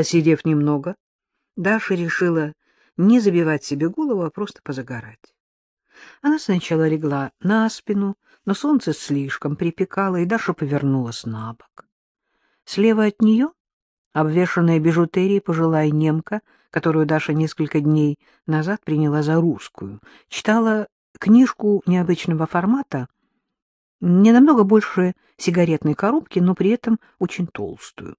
Посидев немного, Даша решила не забивать себе голову, а просто позагорать. Она сначала легла на спину, но солнце слишком припекало, и Даша повернулась на бок. Слева от нее, обвешанная бижутерией, пожилая немка, которую Даша несколько дней назад приняла за русскую, читала книжку необычного формата, не намного больше сигаретной коробки, но при этом очень толстую.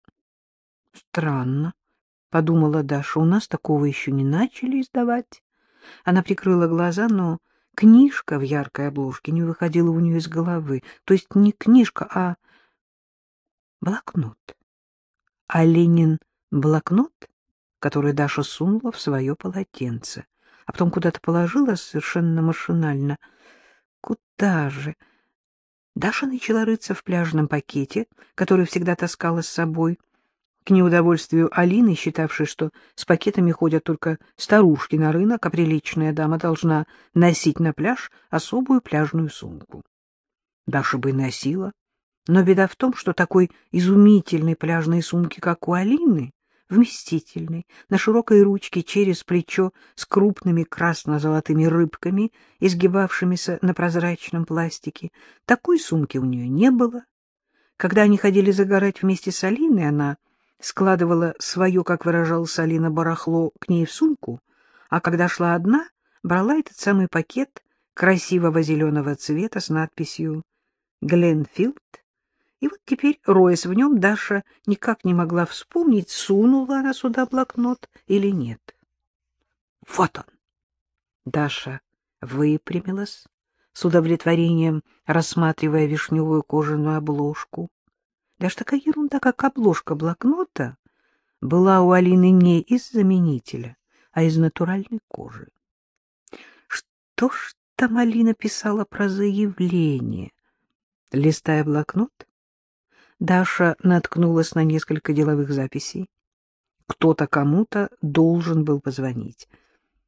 Странно, — подумала Даша, — у нас такого еще не начали издавать. Она прикрыла глаза, но книжка в яркой обложке не выходила у нее из головы. То есть не книжка, а блокнот. А Ленин блокнот, который Даша сунула в свое полотенце, а потом куда-то положила совершенно машинально. Куда же? Даша начала рыться в пляжном пакете, который всегда таскала с собой, — к неудовольствию Алины, считавшей, что с пакетами ходят только старушки на рынок, а приличная дама должна носить на пляж особую пляжную сумку. Даша бы носила, но беда в том, что такой изумительной пляжной сумки, как у Алины, вместительной, на широкой ручке через плечо с крупными красно-золотыми рыбками, изгибавшимися на прозрачном пластике, такой сумки у нее не было. Когда они ходили загорать вместе с Алиной, она складывала свое, как выражалась Алина, барахло к ней в сумку, а когда шла одна, брала этот самый пакет красивого зеленого цвета с надписью «Гленфилд». И вот теперь, роясь в нем, Даша никак не могла вспомнить, сунула она сюда блокнот или нет. Вот он! Даша выпрямилась, с удовлетворением рассматривая вишневую кожаную обложку. Даже такая ерунда, как обложка блокнота, была у Алины не из заменителя, а из натуральной кожи. Что ж там Алина писала про заявление? Листая блокнот, Даша наткнулась на несколько деловых записей. Кто-то кому-то должен был позвонить.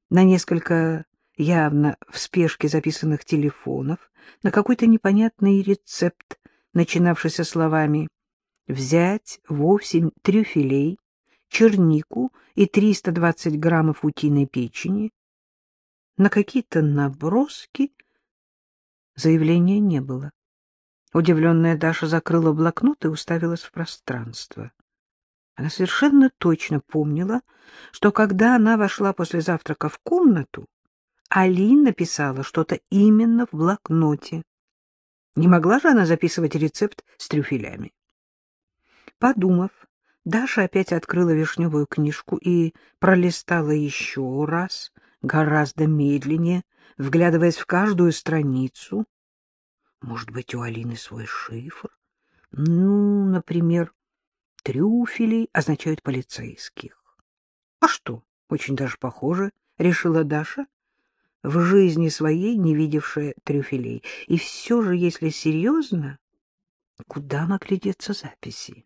На несколько явно в спешке записанных телефонов, на какой-то непонятный рецепт, начинавшийся словами взять восемь трюфелей, чернику и 320 граммов утиной печени. На какие-то наброски заявления не было. Удивленная Даша закрыла блокнот и уставилась в пространство. Она совершенно точно помнила, что когда она вошла после завтрака в комнату, Алина написала что-то именно в блокноте. Не могла же она записывать рецепт с трюфелями. Подумав, Даша опять открыла вишневую книжку и пролистала еще раз, гораздо медленнее, вглядываясь в каждую страницу. Может быть, у Алины свой шифр? Ну, например, трюфели означают полицейских. А что, очень даже похоже, решила Даша, в жизни своей не видевшая трюфелей. И все же, если серьезно, куда могли деться записи?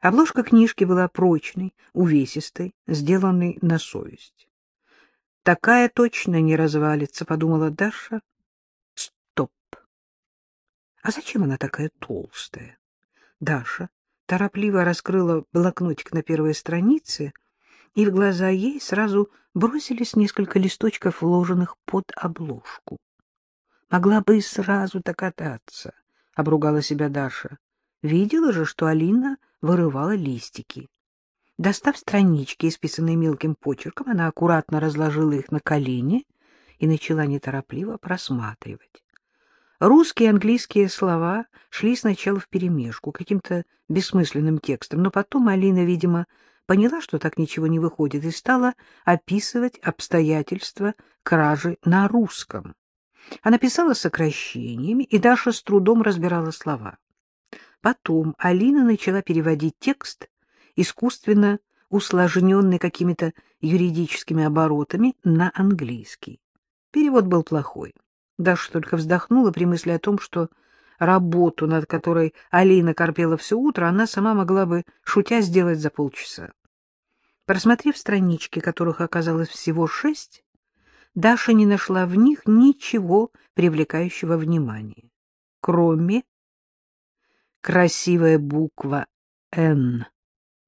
Обложка книжки была прочной, увесистой, сделанной на совесть. «Такая точно не развалится», — подумала Даша. «Стоп! А зачем она такая толстая?» Даша торопливо раскрыла блокнотик на первой странице, и в глаза ей сразу бросились несколько листочков, вложенных под обложку. «Могла бы и сразу догадаться», — обругала себя Даша. «Видела же, что Алина вырывала листики. Достав странички, исписанные мелким почерком, она аккуратно разложила их на колени и начала неторопливо просматривать. Русские и английские слова шли сначала вперемешку, каким-то бессмысленным текстом, но потом Алина, видимо, поняла, что так ничего не выходит, и стала описывать обстоятельства кражи на русском. Она писала сокращениями, и Даша с трудом разбирала слова. Потом Алина начала переводить текст, искусственно усложненный какими-то юридическими оборотами, на английский. Перевод был плохой. Даша только вздохнула при мысли о том, что работу, над которой Алина корпела все утро, она сама могла бы, шутя, сделать за полчаса. Просмотрев странички, которых оказалось всего шесть, Даша не нашла в них ничего привлекающего внимания, кроме красивая буква «Н».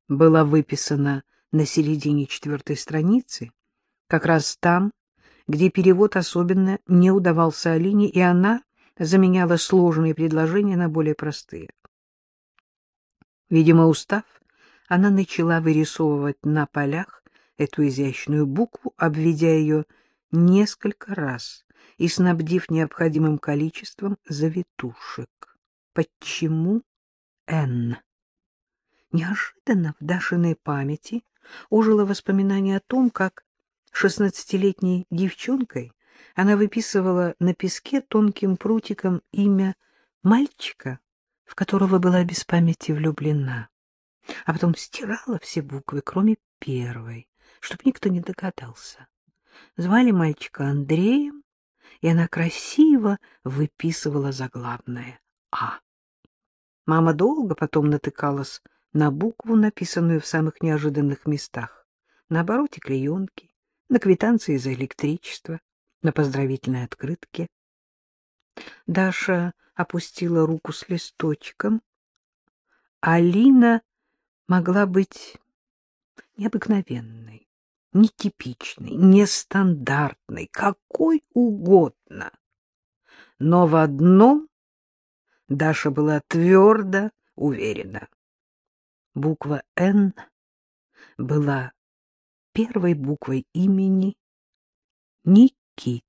была выписана на середине четвертой страницы, как раз там, где перевод особенно не удавался Алине, и она заменяла сложные предложения на более простые. Видимо, устав, она начала вырисовывать на полях эту изящную букву, обведя ее несколько раз и снабдив необходимым количеством завитушек. Почему «Н»? Неожиданно в Дашиной памяти ожило воспоминание о том, как шестнадцатилетней девчонкой она выписывала на песке тонким прутиком имя мальчика, в которого была без памяти влюблена, а потом стирала все буквы, кроме первой, чтобы никто не догадался. Звали мальчика Андреем, и она красиво выписывала заглавное «А». Мама долго потом натыкалась на букву, написанную в самых неожиданных местах, на обороте клеенки, на квитанции за электричество, на поздравительной открытке. Даша опустила руку с листочком. Алина могла быть необыкновенной, нетипичной, нестандартной, какой угодно. Но в одном Даша была твердо уверена. Буква «Н» была первой буквой имени Никиты.